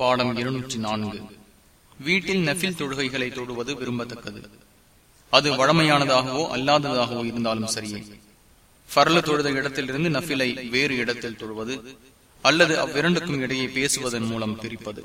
பாடம் இருநூற்றி நான்கு. வீட்டில் நஃபில் தொழுகைகளை தொடுவது விரும்பத்தக்கது. அது வழமையானதாகவோ அல்லாததாகவோ இருந்தாலும் சரியே. பரல தொழுத இடத்திலிருந்து நஃபிலை வேறு இடத்தில் தொழுவது அல்லது அவ்விரண்டுக்கும் இடையே பேசுவதன் மூலம் பிரிப்பது.